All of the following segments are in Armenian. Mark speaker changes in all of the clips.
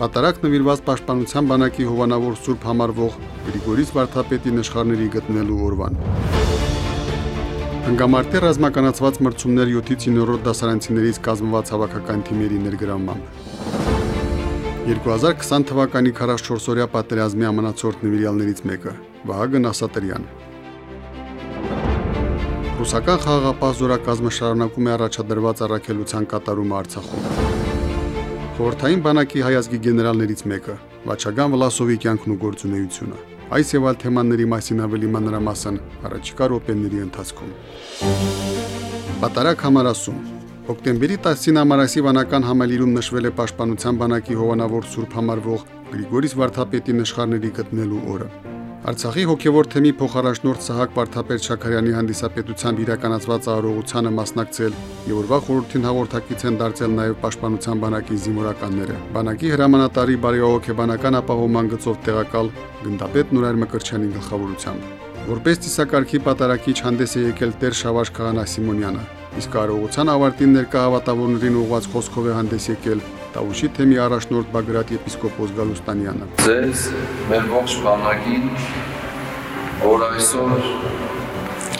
Speaker 1: Պատարակ նվիրված Պաշտպանության բանակի հովանավոր Սուրբ համարվող Գրիգորիս Վարդապետի նշխարների գտնելու օրվան։ Հանգամարտի ռազմականացված մրցումներ 7-ից 9-րդ դասարանցիներից կազմված հավաքական թիմերի ներգրավմամբ։ 2020 թվականի 44-օրյա պատերազմի ամենացորդ նվիրյալներից մեկը Վահագն Ասատրյան։ Ռուսական խաղաղապահ զորակազմը շարունակում է առաջադրված առաքելության կատարումը Արցախում։ Խորհրդային բանակի հայազգի գեներալներից մեկը Վաչագան Վլասովի կյանքն ու գործունեությունը։ Այս եւ այլ թեմաների մասին ավելի մանրամասն առաջիկա րոպեների ընթացքում։ Պատարակ համարասում Հոկտեմբերի 10-ին Ամարասի վանական համալիրում նշվել է Պաշտպանության բանակի հովանավոր Սուրբ համարվող Գրիգորիս Վարդապետի նշխարների գտնելու օրը։ Արցախի հոգևոր թեմի փոխարաշնորհ Սահակ Պարթապետ Շաքարյանի հանդիսապետությամբ իրականացված արարողությանը մասնակցել եւ օրվա խորհրդին հաղորդակից են դարձել նաեւ Պաշտպանության բանակի զինվորականները։ Բանակի հրամանատարի բարեհոգեբանական ապահովման գծով տեղակալ գնդապետ Նուրար Մկրչյանի գլխավորությամբ։ Որպես ծիսակարգի պատարակիչ հանդես է եկել Տեր Շավարժ Քահանա Սիմոնյանը, իսկ արարողության ավարտին ներկա հավատավորներին ուղված խոսքով է հանդես եկել Տավուշի թեմի առաջնորդ Բագրատ եպիսկոպոս Գալուստանյանը։
Speaker 2: Ձեզ մեր ողջ բանակին, որ այսօր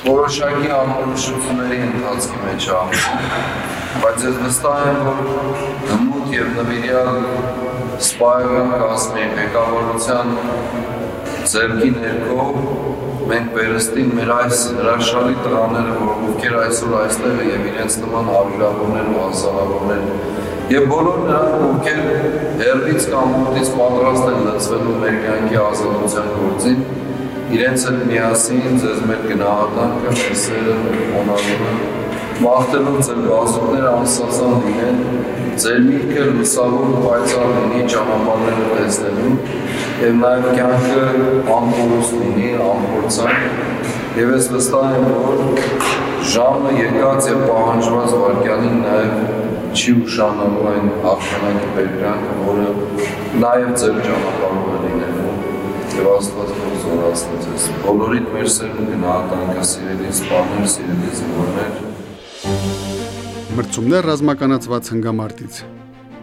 Speaker 2: որոշակի անորոշությունների ընթացքի մեջ է, բայց ես վստահ եմ, որ հմուտ եւ նվիրյալ սպայական կազմի ղեկավարության ձեռքի ներքո մենք վերստին մեր այս հրաշալի տղաները, որ ովքեր այսօր այստեղ եւ իրենց նման հարյուրավորներ ու հազարավորներ եւ բոլոր նրանք, ովքեր հերվից կամ մոտից պատրաստ են լծվելու մեր կյանքի ազատության գործին, իրենց հետ միասին ձեզ մեր գնահատանքը, սերը, հոնորումը, մաղթելով ձեր բազուկները անսասան լինեն, ձեր միտքը լուսավոր պայծառ լինի ճանապարհները տեսնելու եւ նաեւ կյանքը անփորձ լինի, անփորձան եւ ես վստահ եմ, որ ժամը եկած եւ պահանջված վարքյանին նաեւ չի ուշանալու այն աղջանակի բերկրանքը, որը նաև ձեր ճանապարհում է լինելու եւ Աստված թող զորացնի ձեզ։ Բոլորիդ մեր սերն ու գնահատանքը սիրելի սպաներ, սիրելի զինվորներ։
Speaker 1: Մրցումներ ռազմականացված հնգամարտից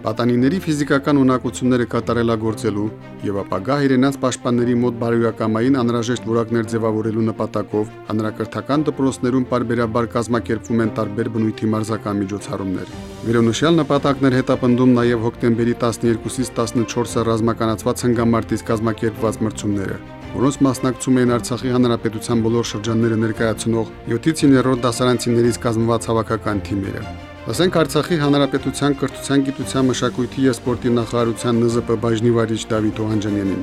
Speaker 1: պատանիների ֆիզիկական ունակությունները կատարելագործելու եւ ապագա հայրենաց պաշտպանների մոտ բարոյակամային անհրաժեշտ որակներ ձևավորելու նպատակով հանրակրթական դպրոցներում parberabar կազմակերպվում են տարբեր բնույթի մարզական միջոցառումներ։ Վերոնշյալ նպատակներ հետապնդում նաեւ հոկտեմբերի 12-ից 14-ը ռազմականացված հնգամարտից կազմակերպված մրցումները որոնց մասնակցում էին Արցախի հանրապետության բոլոր շրջանները ներկայացնող 7-ից 9-րդ դասարանցիներից կազմված հավաքական թիմերը։ Ասենք Արցախի Հանրապետության կրթության, գիտության, մշակույթի եւ սպորտի նախարարության ՆԶՊ բաժնի վարիչ Դավիթ Օհանջանյանին։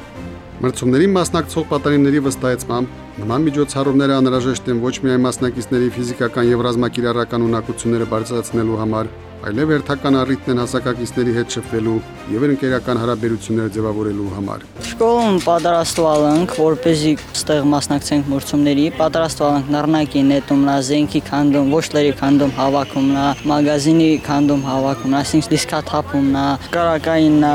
Speaker 1: Մրցումներին մասնակցող պատանիների վստահեցմամբ նման միջոցառումները անհրաժեշտ են ոչ միայն մասնակիցների ֆիզիկական եւ ռազմակիրառական ունակությունները բարձրացնելու համար, այլև հերթական առիթն են հասակակիցների հետ շփվելու եւ ընկերական հարաբերություններ ձևավորելու համար։
Speaker 3: Շկոլում պատրաստվել ենք, որպեսզի ստեղ մասնակցենք մրցումների, պատրաստվել ենք նռնակի նետումնա, զենքի քանդում, ոչլերի քանդում հավաքումնա, մագազինի քանդում հավաքումնա, այսինքն դիսկաթափումնա, կարակայիննա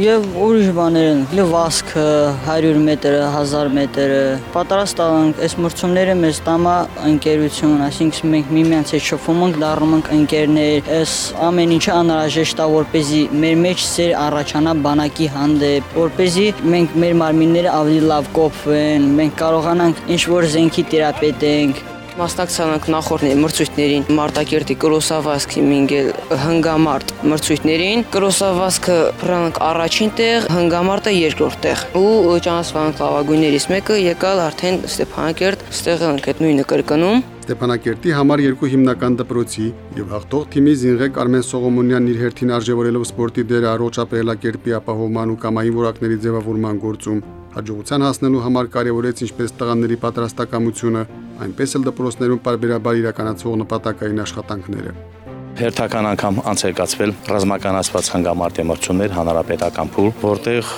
Speaker 3: եւ ուրիշ բաներ են, լվասքը 100 մետրը, 1000 մետրը։ Պատրաստվել ենք այս մրցումները մեզ տամա ընկերություն, այսինքն մենք միմյանց հետ շփվում ենք, դառնում ենք ընկերներ, այս ամեն ինչը անհրաժեշտ է, որպեսզի մեր մեջ սեր առաջանա բանակի հանդեպ, որպեսզի մենք մեր մարմինները ավելի լավ կոփվեն, մենք կարողանանք ինչ որ զենքի տիրապետենք
Speaker 4: մասնակցել ենք նախորդ մրցույթներին Մարտակերտի Կրոսավասկի մինգել հնգամարտ մրցույթներին Կրոսավասկը փրանք առաջին տեղ հնգամարտը երկրորդ տեղ ու ճանաչվանք լավագույններից մեկը եկալ արդեն Ստեփանակերտ ստեղ ենք այդ նույնը կրկնում
Speaker 1: Ստեփանակերտի համար երկու հիմնական դպրոցի եւ հաղթող թիմի զինղեկ Արմեն Սողոմոնյանն իր հերթին արժևորելով սպորտի դերը առողջ ապրելակերպի ապահովման ու կամային որակների ձևավորման գործում հաջողության հասնելու համար կարևորեց ինչպես տղաների պատրաստակամությունը, այնպես էլ դպրոցներում parberabar իրականացվող նպատակային աշխատանքները։
Speaker 5: հերթական անգամ անցեկացվել ռազմականացված հանգամարտի մրցումներ հանրապետական փուլ, որտեղ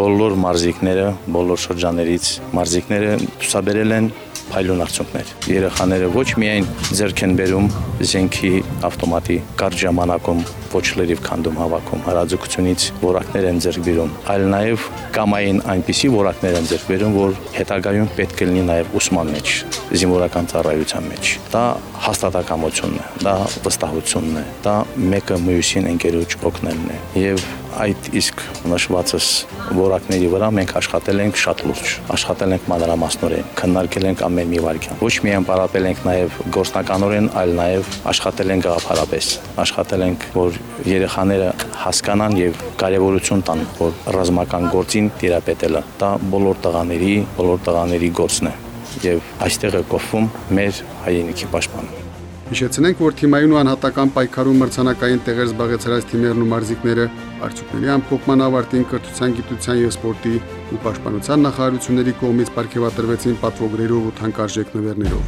Speaker 5: բոլոր մարզիկները, բոլոր շրջաններից մարզիկները ցուսաբերել են փայլուն արդյունքներ։ Երեխաները ոչ միայն ձեռք են բերում զենքի ավտոմատի կարճ ժամանակում ոչ լրիվ քանդում հավաքում հարաձգությունից որակներ են ձեռք բերում, այլ նաև կամային այնպիսի որակներ են ձեռք բերում, որ հետագայում պետք է լինի նաև ուսման մեջ, զինվորական ծառայության մեջ։ Դա հաստատակամությունն է, դա վստահությունն է, դա մեկը մյուսին ընկերոջ օգնելն է։ Եվ այդ իսկ նշվածս որակների վրա մենք աշխատել ենք շատ լուրջ, աշխատել ենք մանրամասնորեն, քննարկել ենք ամեն մի վարքյան։ Ոչ միայն պարապել ենք նաև գործնականորեն, այլ նաև աշխատել ենք գաղափարապես։ Աշխատել ենք, որ երեխաները հասկանան եւ կարեւորություն տան, որ ռազմական գործին տիրապետելը դա բոլոր տղաների, բոլոր տղաների գործն է եւ այստեղ է կոփվում մեր հայրենիքի պաշտպանը։
Speaker 1: Հիշեցնենք, որ թիմային ու անհատական պայքարում մրցանակային տեղեր զբաղեցրած թիմերն ու մարզիկները արդյունքների ամփոփման ավարտին կրթության, գիտության եւ սպորտի ու պաշտպանության նախարարությունների կողմից ապարգևատրվեցին պատվոգրերով ու թանկարժեք նվերներով։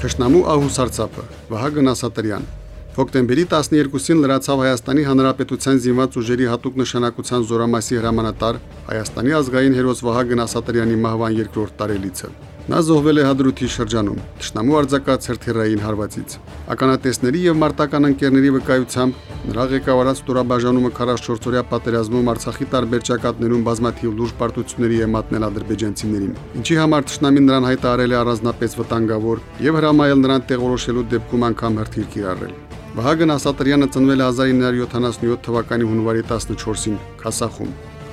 Speaker 1: Թշնամու ահուսարցապը Վահագն Ասատրյան Հոկտեմբերի 12-ին լրացավ Հայաստանի Հանրապետության զինված ուժերի հատուկ նշանակության զորամասի հրամանատար Հայաստանի ազգային հերոս Վահագն Ասատրյանի մահվան երկրորդ տարելիցը։ Նա զոհվել է հադրութի շրջանում, Տշնամու արձակած հերթերային հարվածից։ Ականատեսների եւ մարտական ընկերների վկայությամբ նրա ղեկավարած ստորաբաժանումը 44-օրյա պատերազմում Արցախի տարբեր ճակատներում բազմաթիվ լուրջ պարտությունների է մատնել ադրբեջանցիներին, ինչի համար Տշնամին նրան հայտարարել է առանձնապես վտանգավոր եւ հրամայել նրան տեղորոշելու դեպքում անգամ հրթիռ կիրառել։ Վահագն Ասատրյանը ծնվել է 1977 թվականի հունվարի 14-ին Քասախում։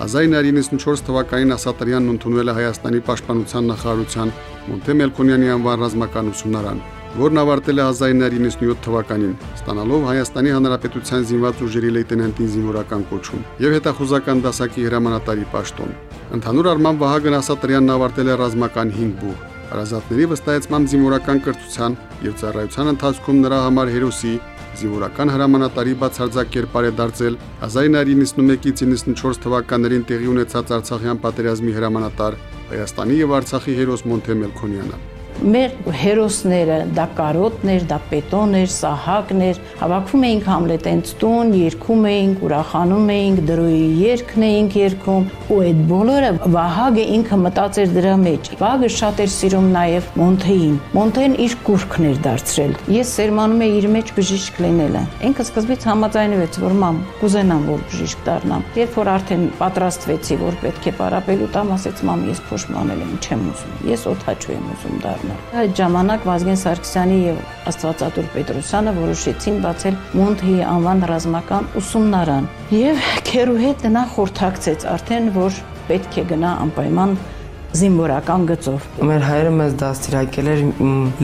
Speaker 1: 1994 թվականին Ասատրյանն ընդունվել է Հայաստանի Պաշտպանության նախարարության Մոնթե Մելքոնյանի անվան ռազմական ուսումնարան, որն ավարտել է 1997 թվականին, ստանալով Հայաստանի Հանրապետության զինված ուժերի լեյտենանտի զինվորական կոչում եւ հետախուզական դասակի հրամանատարի պաշտոն։ Ընդհանուր առմամբ Վահագն Ասատրյանն ավարտել է ռազմական 5 բուհ։ Հարազատների վստահեցմամբ զինվորական կրթության եւ ծառայության ընթացքում նրա համար հերոսի զինվորական հրամանատարի բացարձակ կերպար է դարձել 1991-ից 94 թվականներին տեղի ունեցած Արցախյան պատերազմի հրամանատար Հայաստանի եւ Արցախի հերոս Մոնթե Մելքոնյանը
Speaker 6: մեր հերոսները, դա կարոտներ, դա պետոներ, սահակներ, հավաքվում էինք Համլետենց տուն, երգում էինք, ուրախանում էինք, դրոյի երգն էինք երգում, ու այդ բոլորը Վահագը ինքը մտածեր դրա մեջ։ Վահագը շատ էր սիրում նաև Մոնթեին։ Մոնթեն իր կուրքն էր դարձրել։ Ես սերմանում էի իր մեջ բժիշկ լինելը։ Ինքը սկզբից համաձայնվեց, որ մամ, կուզենամ, որ բժիշկ դառնամ։ Երբ որ արդեն պատրաստվեցի, որ պետք է պարապելու տամ, ասեց մամ, ես փոշմանել եմ, չեմ ուզում։ Ես օթաչու եմ ուզում դառնալ դառնալ։ Այդ ժամանակ Վազգեն Սարգսյանի եւ Աստվածատուր Պետրոսյանը որոշեցին բացել Մոնթեի անվան ռազմական ուսումնարան եւ Քերուհետ նա խորթակցեց արդեն որ պետք է գնա անպայման զինվորական գծով։
Speaker 7: Մեր հայրը մեզ դաստիարակել էր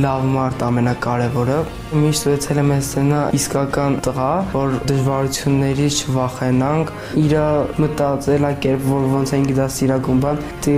Speaker 7: լավ մարդ ամենակարևորը։ Միշտ վեցել է մեզ սենա իսկական տղա, որ դժվարություններից չվախենանք։ Իրա մտածելակերպ, որ ոնց ենք դաստիարակում բան, դե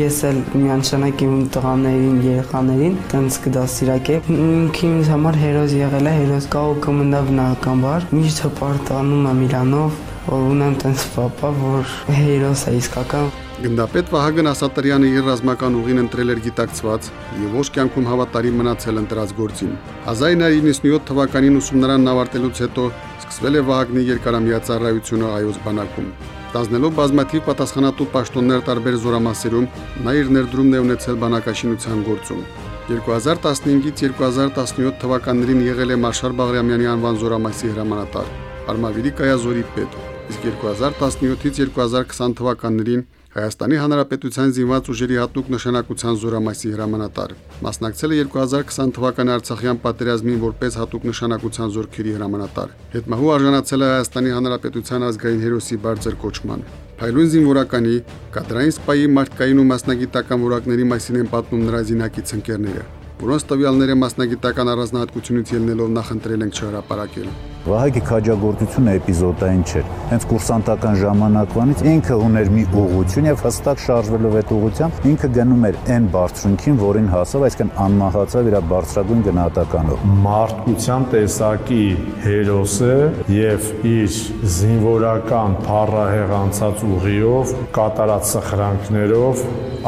Speaker 7: ես էլ միանշանակ իմ տղաներին, երեխաներին տենց կդաստիարակե։ Ինքը ինձ համար հերոս եղել է, հերոս կա ու կմնա բնականաբար։ Միշտ հպարտանում եմ իրանով, ունեմ տենց պապա, որ հերոս է իսկական
Speaker 1: Գնդապետ Վահագն Ասատրյանը իր ռազմական ուղին ընտրել էր գիտակցված եւ ոչ կյանքում հավատարիմ մնացել ընտրած գործին։ 1997 թվականին ուսումնարանն ավարտելուց հետո սկսվել է Վահագնի երկարամյա ծառայությունը այոց բանակում։ Տազնելով բազմաթիվ պատասխանատու պաշտոններ տարբեր զորամասերում, նա իր ներդրումն է ունեցել բանակաշինության գործում։ 2015-ից 2017 թվականներին եղել է Մարշալ Բաղրամյանի անվան զորամասի հրամանատար, Արմավիրի կայազորի պետ, իսկ 2017-ից 2020 թվականներին Հայաստանի Հանրապետության զինված ուժերի հատուկ նշանակության զորամասի հրամանատար։ Մասնակցել է 2020 թվականի Արցախյան պատերազմին որպես հատուկ նշանակության զորքերի հրամանատար։ Հետմահու արժանացել է Հայաստանի Հանրապետության ազգային հերոսի բարձր կոչման։ Փայլուն զինվորականի, կադրային սպայի մարդկային ու մասնագիտական որակների մասին են պատմում նրա զինակից ընկերները, որոնց տվյալները մասնագիտական առանձնահատկությունից ելնելով նախընտրել ենք չհրապարակել։
Speaker 8: Վահագի քաջագործությունը էպիզոդային չէր։ Հենց կուրսանտական ժամանակվանից ինքը ուներ մի ուղղություն եւ հստակ շարժվելով այդ ուղղությամբ ինքը գնում էր այն բարձրունքին, որին հասավ, այսինքն անմահացավ իր բարձրագույն գնահատականով։
Speaker 9: Մարդկության տեսակի հերոսը եւ իր զինվորական փառահեղանցած ուղիով կատարած սխրանքներով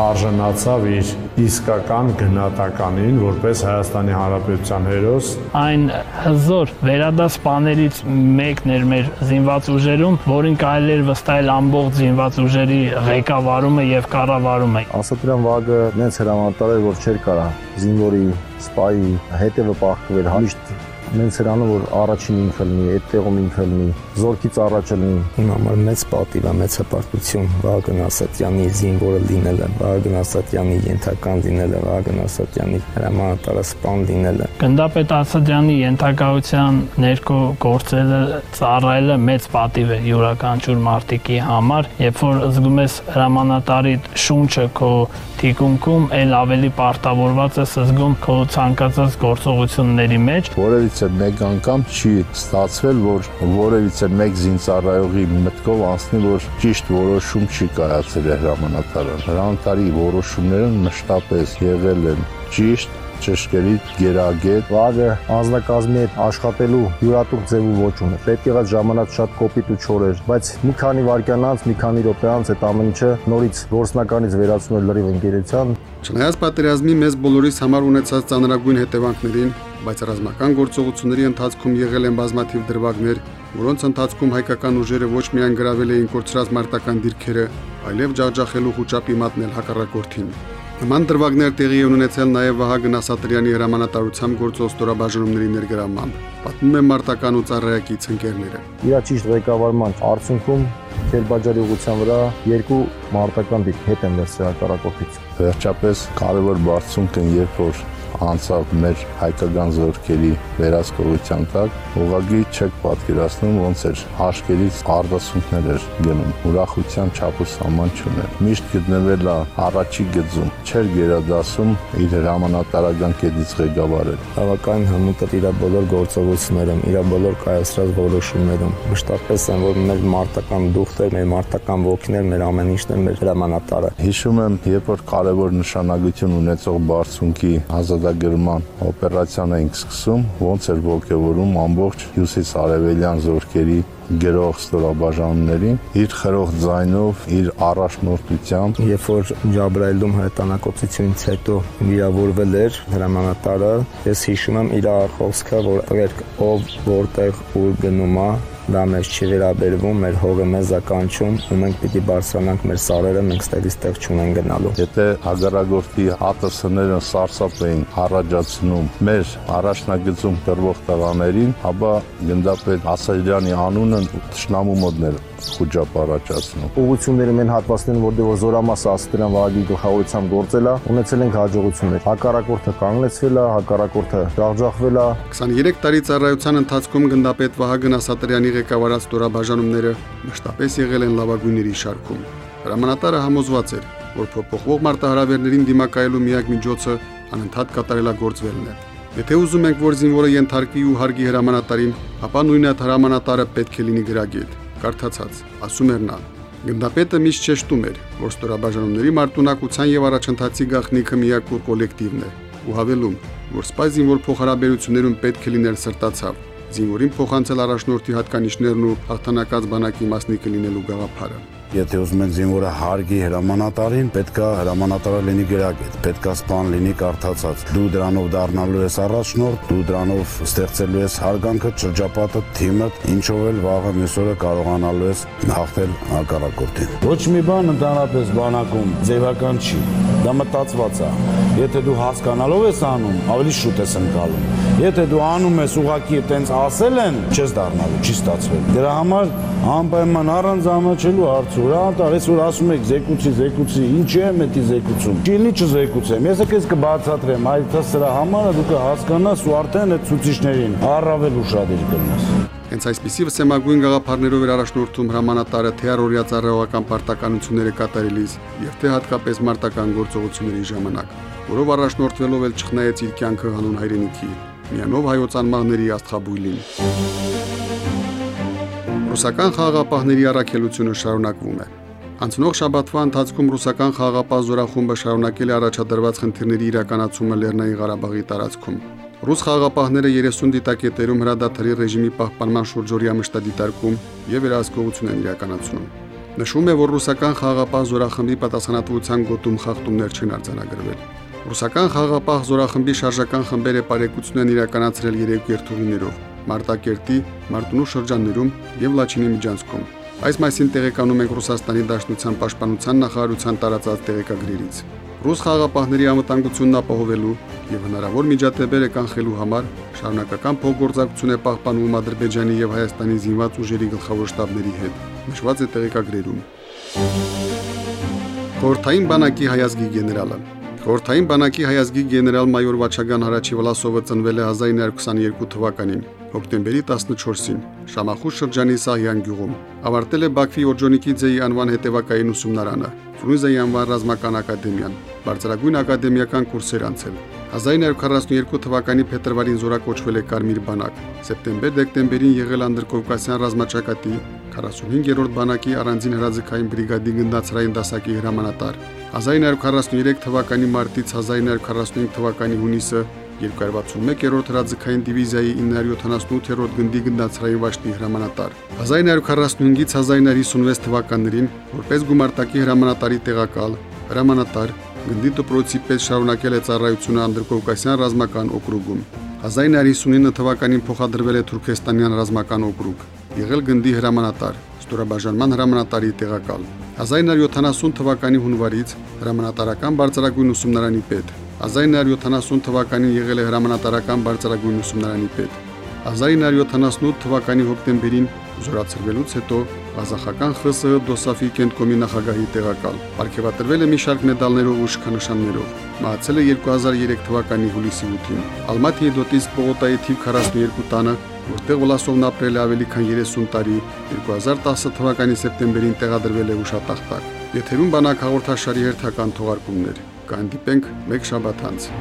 Speaker 9: արժանացավ իր իսկական գնահատականին որպես Հայաստանի Հանրապետության հերոս
Speaker 10: այն հզոր վերադասպաներից մեկն էր մեր զինված ուժերում, որին կարելի էր վստահել ամբողջ զինված ուժերի ղեկավարումը եւ կառավարումը։
Speaker 11: Ասատրյան վագը նենց հրամանատար էր, որ չէր կարա զինվորի սպայի հետևը պահկվել, համիշտ նենց հրանը որ առաջին ինքը լինի, այդ տեղում ինքը լինի, զորքից առաջը լինի։
Speaker 12: Իմ համար մեծ պատիվ է, մեծ հպարտություն Վահագն Ասատյանի զինվորը լինելը, Վահագն Ասատյանի ենթական լինելը, Վահագն Ասատյանի հրամանատարը սպան լինելը։
Speaker 10: Գնդապետ Ասատյանի ենթակայության ներքո գործելը, ծառայելը մեծ պատիվ է յուրաքանչյուր մարտիկի համար, երբ որ զգում ես հրամանատարի շունչը քո թիկունքում, ել ավելի պարտավորված ես զգում քո ցանկացած գործողությունների մեջ։
Speaker 11: Որևիցե որևիցե մեկ անգամ չի ստացվել, որ որևիցե մեկ զինծառայողի մտքով անցնի, որ ճիշտ որոշում չի կայացել հրամանատարը։ Հրամանատարի որոշումները մշտապես եղել են ճիշտ ճշգրիտ գերագետ
Speaker 12: վարը անձնակազմի հետ աշխատելու յուրատուկ ձևու ոչ ունի։ Պետք եղած ժամանակ շատ կոպիտ ու չոր էր, բայց մի քանի վայրկյան անց, մի քանի րոպե անց այդ ամեն ինչը նորից գործնականից վերածում էր լրիվ ընկերության։
Speaker 1: Չնայած պատերազմի մեզ բոլորիս համար ունեցած ծանրագույն հետևանքներին, բայց ռազմական գործողությունների ընթացքում եղել են բազմաթիվ դրվագներ, որոնց ընթացքում հայկական ուժերը ոչ միայն գրավել էին կորցրած մարտական դիրքերը, այլև ջախջախելու խոճապի մատնել հակառակորդին։ Նման դրվագներ տեղի են ունեցել նաև Վահագն Ասատրյանի հրամանատարությամբ գործող ստորաբաժանումների ներգրավմամբ, պատմում են մարտական ու ծառայակից ընկերները։
Speaker 12: Իր ճիշտ ղեկավարման արդյունքում Քերբաջարի ուղղության վրա երկու մարտական դիրք հետ են վերցրել հակառակորդից։
Speaker 11: Վերջապես կարևոր բարձունք են, երբ որ անցավ մեր հայկական զորքերի վերահսկողության տակ, ուղղակի չեք պատկերացնում ոնց էր հաշկերից արտասունքներ էր գնում, ուրախության չափը սահման չուներ։ Միշտ գտնվել է առաջի գծում, չէր գերադասում իր հրամանատարական կետից ղեկավարել։
Speaker 12: Բավական հմուտ իր բոլոր գործողություններում, իր բոլոր կայացրած որոշումներում մշտապես են որ մեր մարտական դուխտեր, մեր մարտական ոգիներ, մեր ամեն ինչն է մեր հրամանատարը։
Speaker 11: Հիշում եմ, երբ որ կարևոր նշանակություն ունեցող բարձունքի ազատ ազատագրման օպերացիան էինք սկսում, ոնց էր ողջևորում ամբողջ հյուսիս արևելյան զորքերի գրող ստորաբաժանումներին իր խրող ձայնով, իր առաջնորդությամբ,
Speaker 12: երբ որ Ջաբրայելում հրետանակոծությունից հետո վիրավորվել էր հրամանատարը, ես հիշում եմ իր խոսքը, որ ով որտեղ ուր գնում է, դա մեզ չի վերաբերվում, մեր հողը մեզ է կանչում ու մենք պիտի բարձրանանք մեր սարերը, մենք ստեղից տեղ չունեն գնալու։
Speaker 11: Եթե հագարագործի ԱՏՍ-ները սարսափ էին առաջացնում մեր առաջնագծում կրվող տղաներին, ապա գնդապետ Ասադրյանի անունը ճշնամու մոդներ խոճապ առաջացնում։
Speaker 12: Ուղղությունները մեն հատվածներն, որտեղ որ զորամասը Աստրիան վագի գլխավորությամբ գործել է, ունեցել ենք հաջողություններ։ Հակառակորդը կանգնեցվել է, հակառակորդը ջախջախվել է։
Speaker 1: 23 տարի ծառայության ընթացքում գնդապետ Վահագն Ասատրյանի ղեկավարած ստորաբաժանումները մշտապես եղել են լավագույնների շարքում։ Հրամանատարը համոզված էր, որ փոփոխվող մարտահրավերներին դիմակայելու միակ միջոցը անընդհատ կատարելագործվելն է։ Եթե ուզում ենք, որ զինվորը ենթարկվի ու հարգի հրամանատարին, ապա նույն այդ հրամանատարը պետք է լինի գրագետ կարդացած, ասում էր նա։ Գնդապետը միշտ ճեշտում էր, որ ստորաբաժանումների մարտունակության եւ առաջընթացի գաղտնիքը միակ կոլեկտիվն է, ու հավելում, որ սպայ զինվոր փոխհարաբերություններում պետք է լինել սրտացավ, զինվորին փոխանցել առաջնորդի հատկանիշներն ու հաղթանակած բանակի մասնիկը լինելու գաղափարը։
Speaker 8: Եթե ուզում եք զինվորը հարգի հրամանատարին, պետքա հրամանատարը լինի գրագետ, պետքա սպան լինի կարդացած։ Դու դրանով դառնալու ես առաջնորդ, դու դրանով ստեղծելու ես հարգանքը, շրջապատը, թիմը, ինչով էլ վաղը մյուսօրը կարողանալու ես հաղթել հակառակորդին։
Speaker 13: Ոչ մի բան ընդհանրապես բանակում ձևական չի։ Դա մտածված է։ Եթե դու հասկանալով ես անում, ավելի շուտ ես ընկալում։ Եթե դու անում ես ուղակի տենց ասել են, չես դառնալու, չի ստացվել։ Դրա համար անպայման առանց ամաչելու հարց ուրա տարես որ ասում եք զեկուցի զեկուցի ինչ է մետի զեկուցում ճիլի չզեկուցեմ ես եկես կբացատրեմ այդ սրա համար դու կհասկանաս ու արդեն այդ ցուցիչներին առավել ուշադիր կլինես
Speaker 1: Հենց այսպիսի վսեմագույն գաղափարներով էր առաջնորդում հրամանատարը թե առօրյա ծառայողական պարտականությունները կատարելիս եւ թե հատկապես մարտական գործողությունների ժամանակ, որով առաջնորդվելով էլ չխնայեց իր կյանքը հանուն հայրենիքի միանով հայոց անմահների աստղաբույլին։ Ռուսական խաղաղապահների առաքելությունը շարունակվում է։ Անցնող շաբաթվա ընթացքում ռուսական խաղաղապահ զորախումբը շարունակել է առաջադրված խնդիրների իրականացումը Լեռնային Ղարաբաղի տարածքում։ Ռուս խաղաղապահները 30 դիտակետերում հրադադարի ռեժիմի պահպանման շուրջօրյա մշտադիտարկում եւ վերահսկողություն են իրականացնում։ Նշվում է, որ ռուսական խաղաղապահ զորախմբի պատասխանատվության գոտում խախտումներ չեն արձանագրվել։ Ռուսական խաղաղապահ զորախմբի շարժական խմբերը բարեկեցություն են իրականացրել երեք երթուղիներով՝ Մարտակերտի, Մարտունու շրջաններում եւ Լաչինի միջանցքում։ Այս մասին տեղեկանում ենք Ռուսաստանի Դաշնության Պաշտպանության նախարարության տարածած տեղեկագրերից։ Ռուս խաղապահների անվտանգությունն ապահովելու եւ հնարավոր միջադեպերը կանխելու համար շարունակական փոխգործակցություն է պահպանվում Ադրբեջանի եւ Հայաստանի զինված ուժերի գլխավոր շտաբների հետ։ Նշված է տեղեկագրերում։ Խորթային բանակի հայազգի գեներալը Խորթային բանակի հայազգի գեներալ-մայոր Վաչագան Հարաչի Վլասովը ծնվել է 1922 թվականին, հոկտեմբերի 14-ին, Շամախուս շրջանի Սահյան գյուղում։ Ավարտել է Բաքվի Օրջոնիկիձեի անվան հետևակային ուսումնարանը, Ֆրունզեի անվան ռազմական ակադեմիան, բարձրագույն ակադեմիական կուրսեր անցել։ 1942 թվականի փետրվարին զորակոչվել է Կարմիր բանակ։ Սեպտեմբեր-դեկտեմբերին եղել Անդրկովկասյան ռազմաճակատի 45-րդ բանակի առանձին հրաձգային բրիգադի գնդացրային դասակի հրամանատար։ 1943 թվականի մարտից 1945 թվականի հունիսը 261-րդ հրաձգային դիվիզիայի 978-րդ գնդի գնդացրային վաշտի հրամանատար։ 1945-ից 1956 թվականներին որպես գումարտակի հրամանատարի տեղակալ, հրամանատար, գնդի դպրոցի պես շարունակել է ծառայությունը Անդրկովկասյան ռազմական օկրուգում։ 1959 թվականին փոխադրվել է Թուրքեստանյան ռազմական օկրուգ, եղել գնդի հրամանատար, ստորաբաժանման հրամանատարի տեղակալ։ 1970 թվականի հունվարից հրամանատարական բարձրագույն ուսումնարանի պետ, 1970 թվականին եղել է հրամանատարական բարձրագույն ուսումնարանի պետ։ 1978 թվականի հոկտեմբերին զորացրվելուց հետո Ղազախական ԽՍՀ Դոսաֆի կենտկոմի նախագահի տեղակալ։ Պարգևատրվել է մի շարք մեդալներով ու շքանշաններով։ Մահացել է 2003 թվականի հուլիսի 8-ին։ Ալմատիի Դոտից Պողոտայի թիվ 42 տանը, որտեղ Վլասովն ապրել է ավելի քան 30 տարի, 2010 թվականի սեպտեմբերին տեղադրվել է ուշատախտակ։ Եթերում բանակ հաղորդաշարի հերթական թողարկումներ։ Կհանդիպենք մեկ շաբաթ անց։